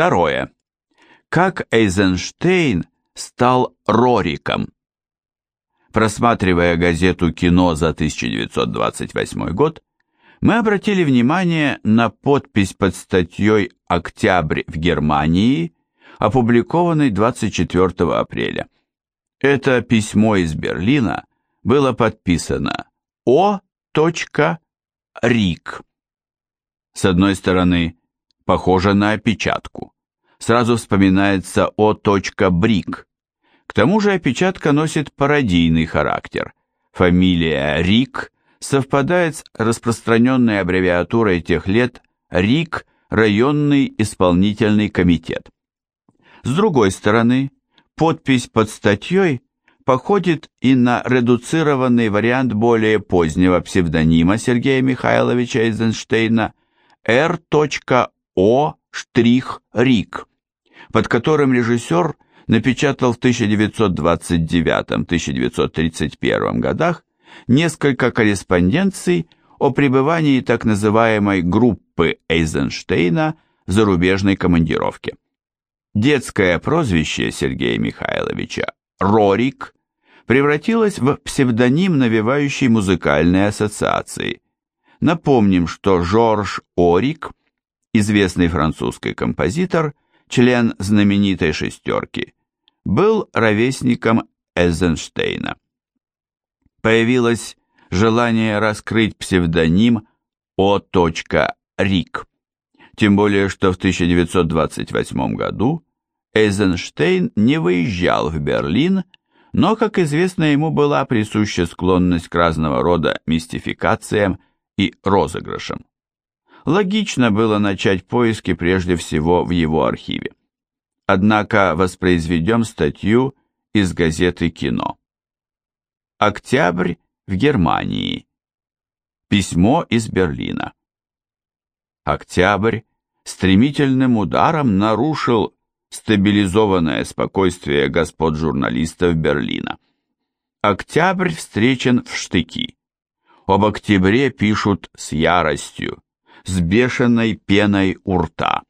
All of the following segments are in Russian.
Второе. Как Эйзенштейн стал Рориком? Просматривая газету «Кино» за 1928 год, мы обратили внимание на подпись под статьей «Октябрь в Германии», опубликованной 24 апреля. Это письмо из Берлина было подписано О. Рик. С одной стороны, похоже на опечатку. Сразу вспоминается О. Брик. К тому же опечатка носит пародийный характер. Фамилия Рик совпадает с распространенной аббревиатурой тех лет РИК – районный исполнительный комитет. С другой стороны, подпись под статьей походит и на редуцированный вариант более позднего псевдонима Сергея Михайловича Эйзенштейна R.O. Рик, под которым режиссер напечатал в 1929-1931 годах несколько корреспонденций о пребывании так называемой группы Эйзенштейна в зарубежной командировке. Детское прозвище Сергея Михайловича Рорик превратилось в псевдоним, навевающий музыкальные ассоциации. Напомним, что Жорж Орик, известный французский композитор, член знаменитой «шестерки», был ровесником Эйзенштейна. Появилось желание раскрыть псевдоним О. Рик. Тем более, что в 1928 году Эйзенштейн не выезжал в Берлин, но, как известно, ему была присуща склонность к разного рода мистификациям и розыгрышам. Логично было начать поиски прежде всего в его архиве. Однако воспроизведем статью из газеты «Кино». Октябрь в Германии. Письмо из Берлина. Октябрь стремительным ударом нарушил стабилизованное спокойствие господ журналистов Берлина. Октябрь встречен в штыки. Об октябре пишут с яростью, с бешеной пеной у рта,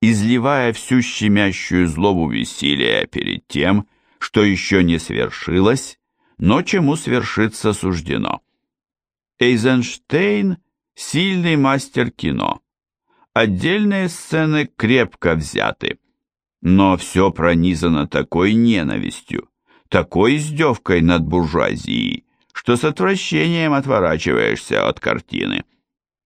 изливая всю щемящую злобу веселья перед тем, что еще не свершилось, но чему свершиться суждено. Эйзенштейн – сильный мастер кино. Отдельные сцены крепко взяты, но все пронизано такой ненавистью, такой издевкой над буржуазией, что с отвращением отворачиваешься от картины.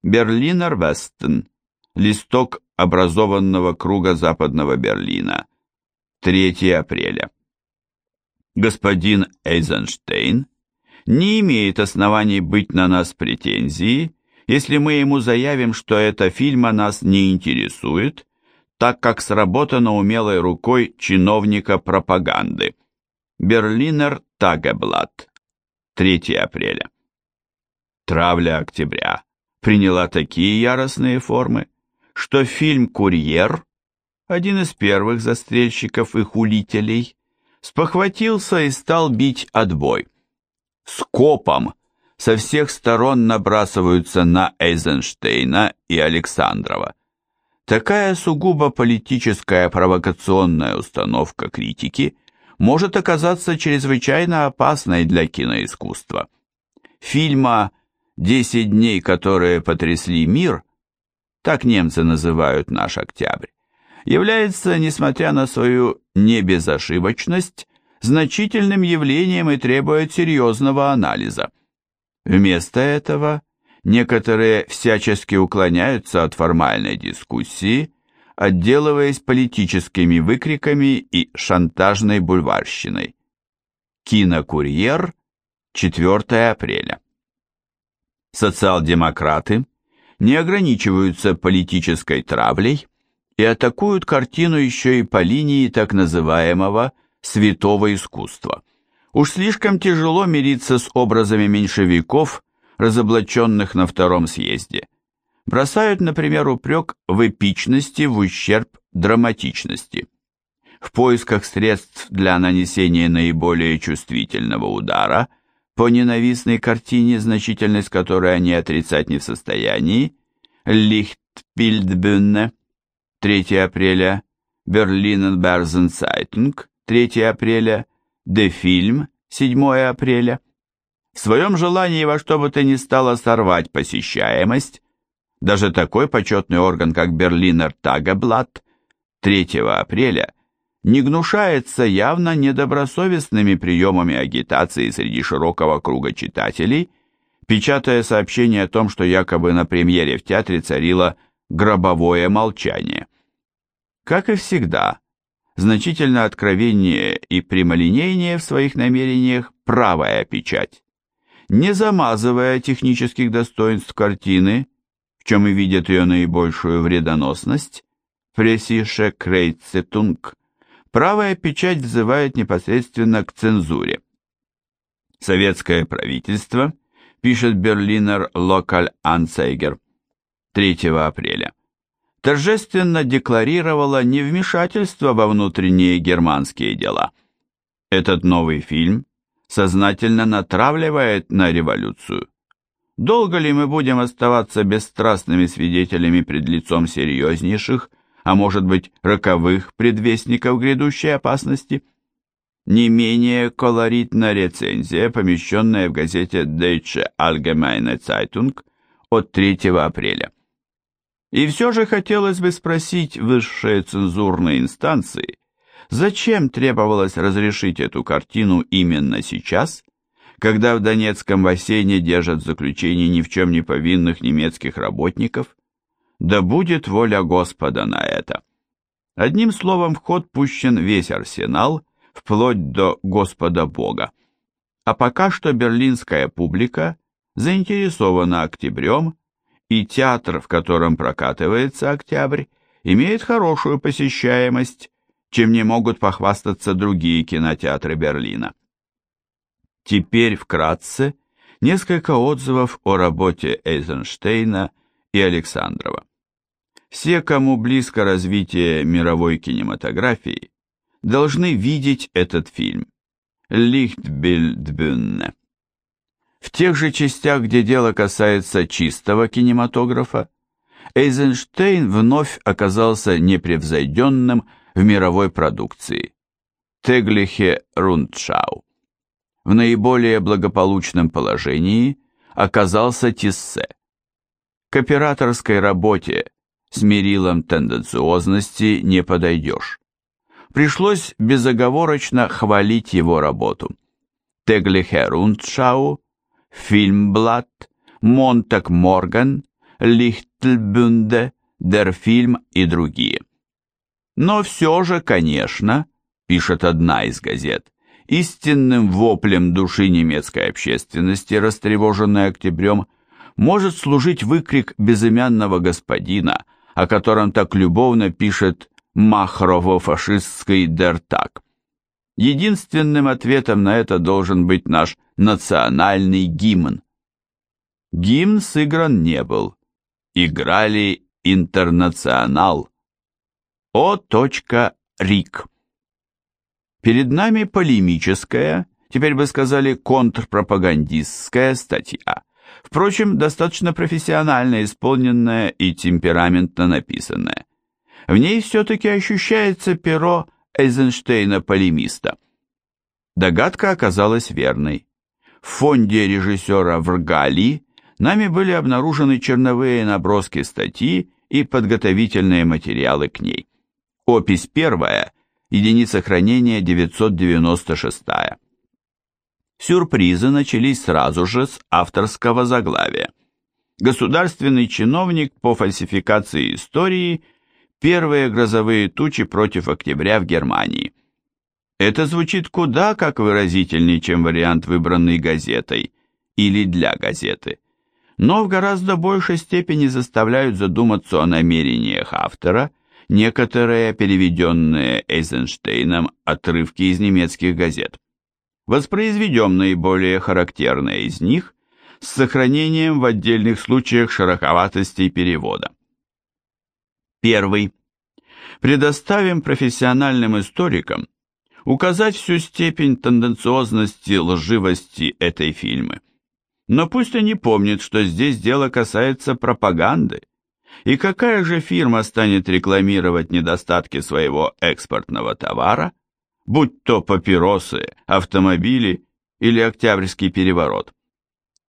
Берлинер Вестен, листок образованного круга западного Берлина, 3 апреля. Господин Эйзенштейн не имеет оснований быть на нас претензии, если мы ему заявим, что эта фильма нас не интересует, так как сработано умелой рукой чиновника пропаганды. Берлинер Тагеблат, 3 апреля. Травля октября приняла такие яростные формы, что фильм «Курьер», один из первых застрельщиков и хулителей, спохватился и стал бить отбой. Скопом со всех сторон набрасываются на Эйзенштейна и Александрова. Такая сугубо политическая провокационная установка критики может оказаться чрезвычайно опасной для киноискусства. Фильма «Десять дней, которые потрясли мир» так немцы называют наш октябрь, является, несмотря на свою небезошибочность, значительным явлением и требует серьезного анализа. Вместо этого некоторые всячески уклоняются от формальной дискуссии, отделываясь политическими выкриками и шантажной бульварщиной. Кинокурьер, 4 апреля. Социал-демократы не ограничиваются политической травлей и атакуют картину еще и по линии так называемого «святого искусства». Уж слишком тяжело мириться с образами меньшевиков, разоблаченных на втором съезде. Бросают, например, упрек в эпичности в ущерб драматичности. В поисках средств для нанесения наиболее чувствительного удара по ненавистной картине, значительность которой они отрицать не в состоянии, Лихтпильдбюнне, 3 апреля, Berliner Börsen-Zeitung 3 апреля, De Film 7 апреля. В своем желании во что бы то ни стало сорвать посещаемость, даже такой почетный орган, как Берлинер Тагеблат 3 апреля не гнушается явно недобросовестными приемами агитации среди широкого круга читателей, печатая сообщение о том, что якобы на премьере в театре царило гробовое молчание. Как и всегда, значительно откровеннее и прямолинейнее в своих намерениях правая печать. Не замазывая технических достоинств картины, в чем и видят ее наибольшую вредоносность, Пресише Крейцетунг, правая печать взывает непосредственно к цензуре. Советское правительство, пишет Берлинер Локаль Анцейгер 3 апреля, торжественно декларировало невмешательство во внутренние германские дела. Этот новый фильм сознательно натравливает на революцию. Долго ли мы будем оставаться бесстрастными свидетелями пред лицом серьезнейших, а может быть роковых предвестников грядущей опасности? Не менее колоритна рецензия, помещенная в газете Deutsche Allgemeine Zeitung от 3 апреля. И все же хотелось бы спросить высшие цензурные инстанции, зачем требовалось разрешить эту картину именно сейчас, когда в Донецком бассейне держат в заключении ни в чем не повинных немецких работников, да будет воля Господа на это. Одним словом, в ход пущен весь арсенал, вплоть до Господа Бога. А пока что берлинская публика заинтересована октябрем, и театр, в котором прокатывается октябрь, имеет хорошую посещаемость, чем не могут похвастаться другие кинотеатры Берлина. Теперь вкратце несколько отзывов о работе Эйзенштейна и Александрова. Все, кому близко развитие мировой кинематографии, должны видеть этот фильм «Лихтбильдбюнне». В тех же частях, где дело касается чистого кинематографа, Эйзенштейн вновь оказался непревзойденным в мировой продукции. Теглихе Рундшау в наиболее благополучном положении оказался Тиссе. К операторской работе с мерилом тенденциозности не подойдешь. Пришлось безоговорочно хвалить его работу. Теглихе Рундшау, Фильмблат, Монтак Морган, Лихтлбюнде, Дерфильм и другие. Но все же, конечно, пишет одна из газет, истинным воплем души немецкой общественности, растревоженной октябрем, может служить выкрик безымянного господина, о котором так любовно пишет махрово-фашистский Дертак. Единственным ответом на это должен быть наш национальный гимн. Гимн сыгран не был. Играли интернационал. О. Рик. Перед нами полемическая, теперь бы сказали контрпропагандистская статья. Впрочем, достаточно профессионально исполненная и темпераментно написанная. В ней все-таки ощущается перо Эйзенштейна-полемиста. Догадка оказалась верной. В фонде режиссера Вргали нами были обнаружены черновые наброски статьи и подготовительные материалы к ней. Опись первая – единица хранения 996. Сюрпризы начались сразу же с авторского заглавия. Государственный чиновник по фальсификации истории «Первые грозовые тучи против октября в Германии». Это звучит куда как выразительнее, чем вариант, выбранный газетой или для газеты, но в гораздо большей степени заставляют задуматься о намерениях автора – некоторые переведенные Эйзенштейном отрывки из немецких газет. Воспроизведем наиболее характерные из них с сохранением в отдельных случаях шероховатостей перевода. Первый. Предоставим профессиональным историкам указать всю степень тенденциозности, лживости этой фильмы. Но пусть они помнят, что здесь дело касается пропаганды, И какая же фирма станет рекламировать недостатки своего экспортного товара, будь то папиросы, автомобили или Октябрьский переворот?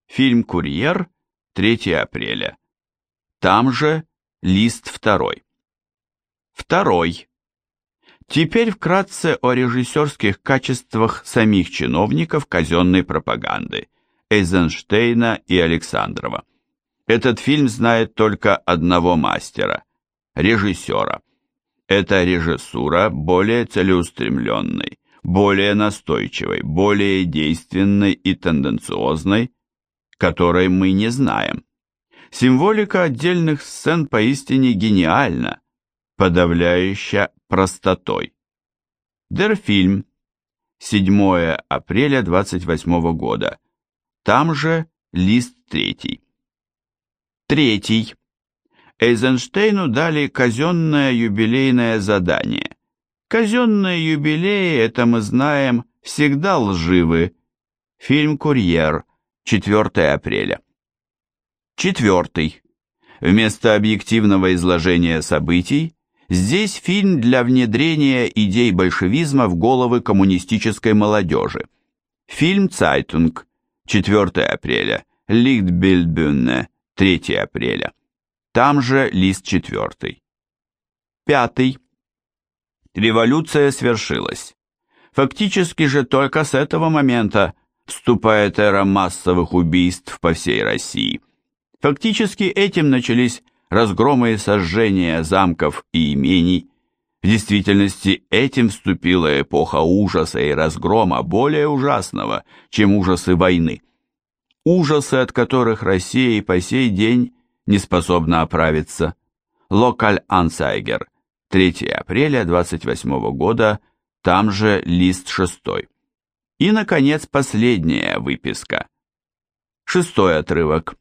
Фильм «Курьер» 3 апреля. Там же лист второй. Второй. Теперь вкратце о режиссерских качествах самих чиновников казенной пропаганды Эйзенштейна и Александрова. Этот фильм знает только одного мастера – режиссера. Эта режиссура более целеустремленной, более настойчивой, более действенной и тенденциозной, которой мы не знаем. Символика отдельных сцен поистине гениальна, подавляющая простотой. Дерфильм. 7 апреля 28 года. Там же лист третий. Третий. Эйзенштейну дали казенное юбилейное задание. Казенные юбилеи, это мы знаем, всегда лживы. Фильм «Курьер», 4 апреля. Четвертый. Вместо объективного изложения событий, здесь фильм для внедрения идей большевизма в головы коммунистической молодежи. Фильм «Цайтунг», 4 апреля, Лихтбильдбюне, 3 апреля. Там же лист 4. Пятый. Революция свершилась. Фактически же только с этого момента вступает эра массовых убийств по всей России. Фактически этим начались разгромы и сожжения замков и имений. В действительности этим вступила эпоха ужаса и разгрома, более ужасного, чем ужасы войны ужасы, от которых Россия и по сей день не способна оправиться. Локаль Ансайгер, 3 апреля 28 года, там же лист 6. И, наконец, последняя выписка. Шестой отрывок.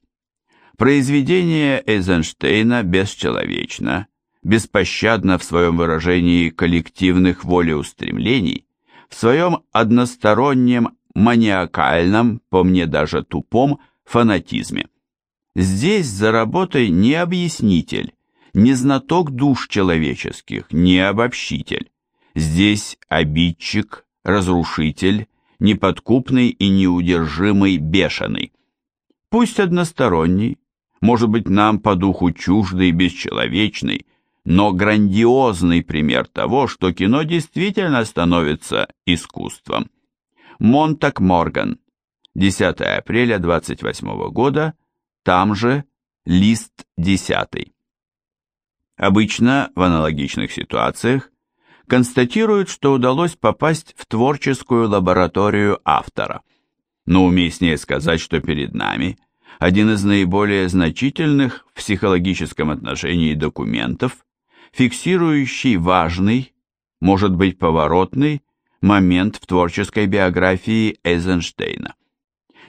Произведение Эйзенштейна бесчеловечно, беспощадно в своем выражении коллективных волеустремлений, в своем одностороннем маниакальном, по мне даже тупом, фанатизме. Здесь за работой не объяснитель, не знаток душ человеческих, не обобщитель. Здесь обидчик, разрушитель, неподкупный и неудержимый бешеный. Пусть односторонний, может быть нам по духу чуждый, бесчеловечный, но грандиозный пример того, что кино действительно становится искусством. Монтак Морган, 10 апреля 28 года, там же лист 10. Обычно в аналогичных ситуациях констатируют, что удалось попасть в творческую лабораторию автора. Но уместнее сказать, что перед нами один из наиболее значительных в психологическом отношении документов, фиксирующий важный, может быть поворотный, момент в творческой биографии Эйзенштейна.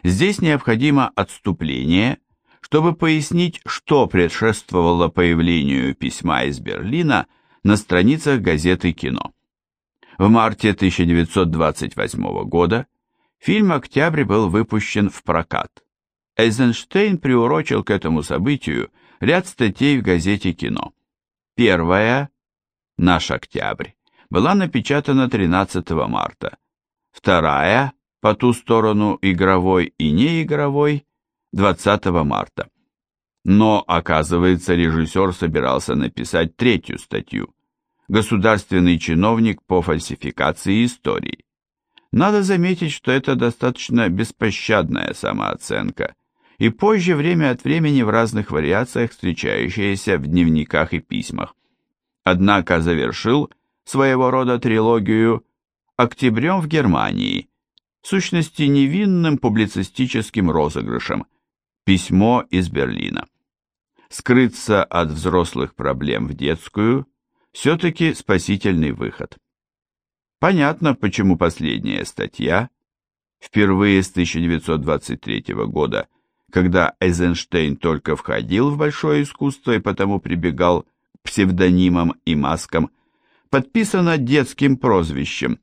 Здесь необходимо отступление, чтобы пояснить, что предшествовало появлению письма из Берлина на страницах газеты «Кино». В марте 1928 года фильм «Октябрь» был выпущен в прокат. Эйзенштейн приурочил к этому событию ряд статей в газете «Кино». Первая «Наш Октябрь» была напечатана 13 марта. Вторая, по ту сторону игровой и неигровой, 20 марта. Но, оказывается, режиссер собирался написать третью статью «Государственный чиновник по фальсификации истории». Надо заметить, что это достаточно беспощадная самооценка, и позже время от времени в разных вариациях встречающаяся в дневниках и письмах. Однако завершил своего рода трилогию «Октябрем в Германии», в сущности невинным публицистическим розыгрышем «Письмо из Берлина». Скрыться от взрослых проблем в детскую – все-таки спасительный выход. Понятно, почему последняя статья, впервые с 1923 года, когда Эйзенштейн только входил в большое искусство и потому прибегал к псевдонимам и маскам – подписано детским прозвищем,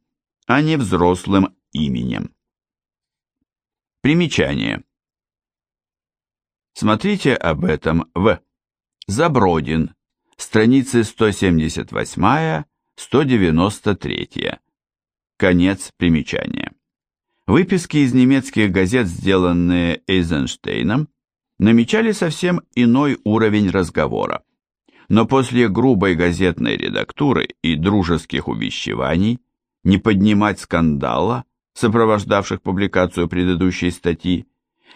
а не взрослым именем. Примечание. Смотрите об этом в Забродин, страницы 178-193. Конец примечания. Выписки из немецких газет, сделанные Эйзенштейном, намечали совсем иной уровень разговора. Но после грубой газетной редактуры и дружеских увещеваний не поднимать скандала, сопровождавших публикацию предыдущей статьи,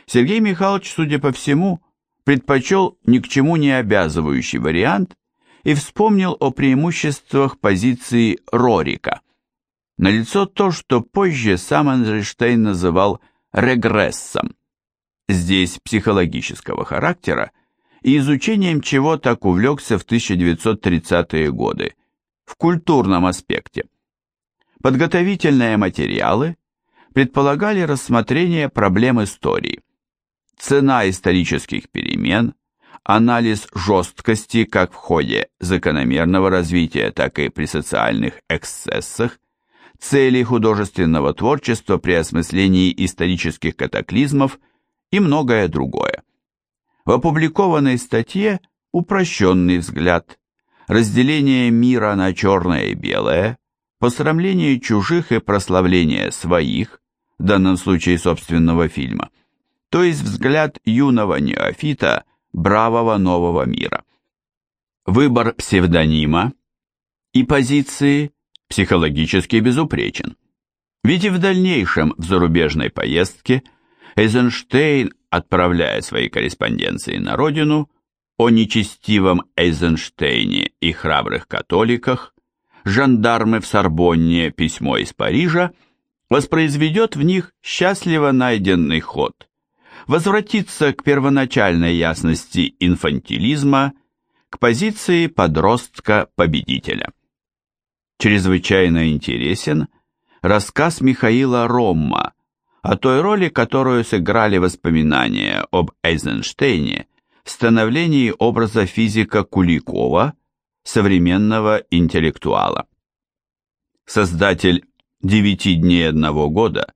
Сергей Михайлович, судя по всему, предпочел ни к чему не обязывающий вариант и вспомнил о преимуществах позиции Рорика – Налицо то, что позже сам Эйнштейн называл регрессом, здесь психологического характера, и изучением чего так увлекся в 1930-е годы, в культурном аспекте. Подготовительные материалы предполагали рассмотрение проблем истории, цена исторических перемен, анализ жесткости как в ходе закономерного развития, так и при социальных эксцессах, цели художественного творчества при осмыслении исторических катаклизмов и многое другое. В опубликованной статье упрощенный взгляд, разделение мира на черное и белое, посрамление чужих и прославление своих, в данном случае собственного фильма, то есть взгляд юного неофита бравого нового мира. Выбор псевдонима и позиции психологически безупречен. Ведь и в дальнейшем в зарубежной поездке Эйзенштейн, отправляя свои корреспонденции на родину, о нечестивом Эйзенштейне и храбрых католиках, жандармы в Сорбонне письмо из Парижа, воспроизведет в них счастливо найденный ход, возвратится к первоначальной ясности инфантилизма, к позиции подростка-победителя чрезвычайно интересен рассказ Михаила Ромма о той роли, которую сыграли воспоминания об Эйзенштейне в становлении образа физика Куликова, современного интеллектуала. Создатель «Девяти дней одного года»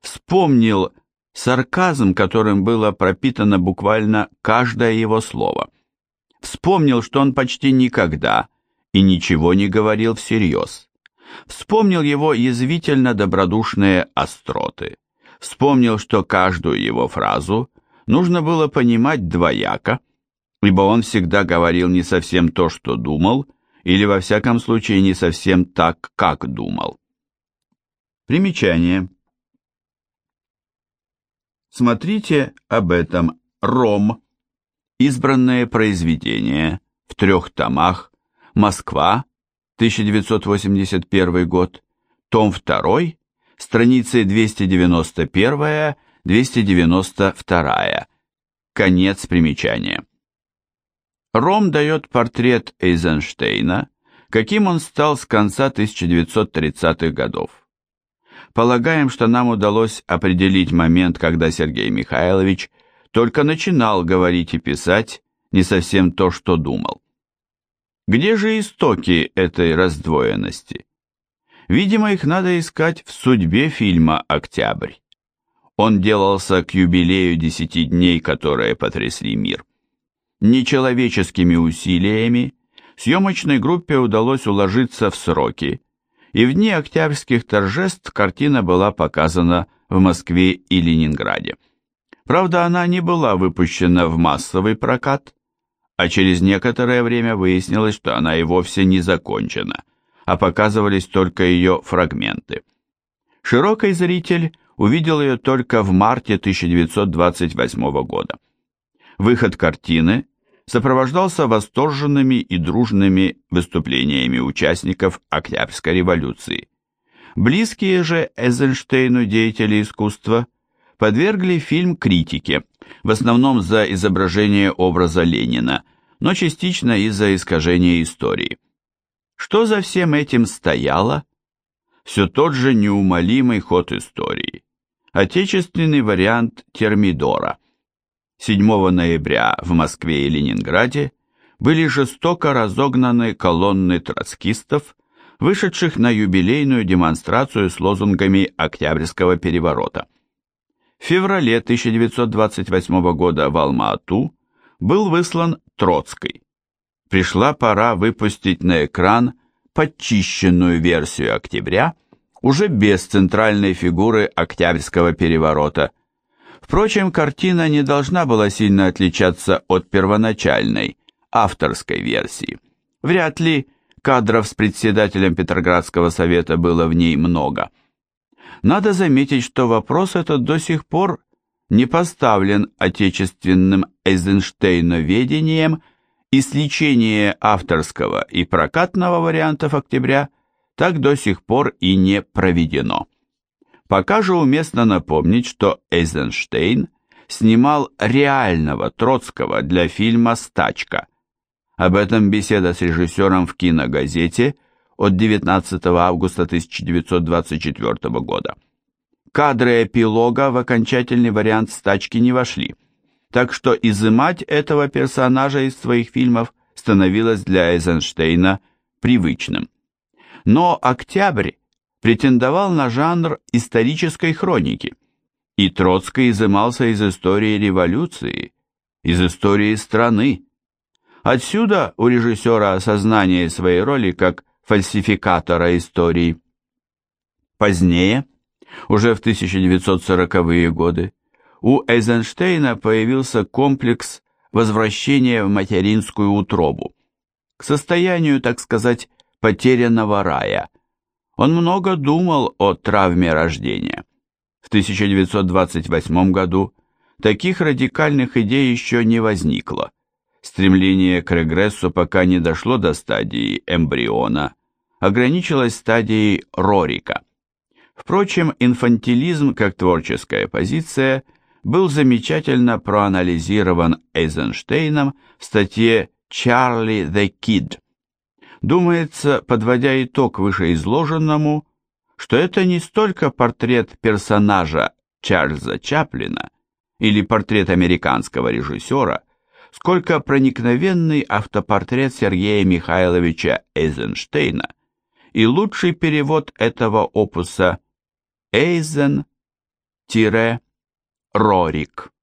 вспомнил сарказм, которым было пропитано буквально каждое его слово. Вспомнил, что он почти никогда и ничего не говорил всерьез. Вспомнил его язвительно-добродушные остроты. Вспомнил, что каждую его фразу нужно было понимать двояко, ибо он всегда говорил не совсем то, что думал, или во всяком случае не совсем так, как думал. Примечание. Смотрите об этом. Ром. Избранное произведение. В трех томах. Москва, 1981 год, том 2, страницы 291-292, конец примечания. Ром дает портрет Эйзенштейна, каким он стал с конца 1930-х годов. Полагаем, что нам удалось определить момент, когда Сергей Михайлович только начинал говорить и писать не совсем то, что думал. Где же истоки этой раздвоенности? Видимо, их надо искать в судьбе фильма «Октябрь». Он делался к юбилею десяти дней, которые потрясли мир. Нечеловеческими усилиями съемочной группе удалось уложиться в сроки, и в дни октябрьских торжеств картина была показана в Москве и Ленинграде. Правда, она не была выпущена в массовый прокат, а через некоторое время выяснилось, что она и вовсе не закончена, а показывались только ее фрагменты. Широкий зритель увидел ее только в марте 1928 года. Выход картины сопровождался восторженными и дружными выступлениями участников Октябрьской революции. Близкие же Эйзенштейну деятели искусства подвергли фильм критике, в основном за изображение образа Ленина, но частично из-за искажения истории. Что за всем этим стояло? Все тот же неумолимый ход истории. Отечественный вариант Термидора. 7 ноября в Москве и Ленинграде были жестоко разогнаны колонны троцкистов, вышедших на юбилейную демонстрацию с лозунгами Октябрьского переворота. В феврале 1928 года в Алма-Ату был выслан Троцкий. пришла пора выпустить на экран подчищенную версию «Октября», уже без центральной фигуры Октябрьского переворота. Впрочем, картина не должна была сильно отличаться от первоначальной, авторской версии. Вряд ли кадров с председателем Петроградского совета было в ней много. Надо заметить, что вопрос этот до сих пор не поставлен отечественным Эйзенштейноведением и сличение авторского и прокатного вариантов «Октября» так до сих пор и не проведено. Пока же уместно напомнить, что Эйзенштейн снимал реального Троцкого для фильма «Стачка», об этом беседа с режиссером в киногазете от 19 августа 1924 года. Кадры эпилога в окончательный вариант стачки не вошли, так что изымать этого персонажа из своих фильмов становилось для Эйзенштейна привычным. Но «Октябрь» претендовал на жанр исторической хроники, и Троцкий изымался из истории революции, из истории страны, Отсюда у режиссера осознание своей роли как фальсификатора истории. Позднее, уже в 1940-е годы, у Эйзенштейна появился комплекс возвращения в материнскую утробу, к состоянию, так сказать, потерянного рая. Он много думал о травме рождения. В 1928 году таких радикальных идей еще не возникло стремление к регрессу пока не дошло до стадии эмбриона, ограничилось стадией Рорика. Впрочем, инфантилизм как творческая позиция был замечательно проанализирован Эйзенштейном в статье «Чарли the Kid». Думается, подводя итог вышеизложенному, что это не столько портрет персонажа Чарльза Чаплина или портрет американского режиссера – сколько проникновенный автопортрет Сергея Михайловича Эйзенштейна и лучший перевод этого опуса Эйзен-Рорик.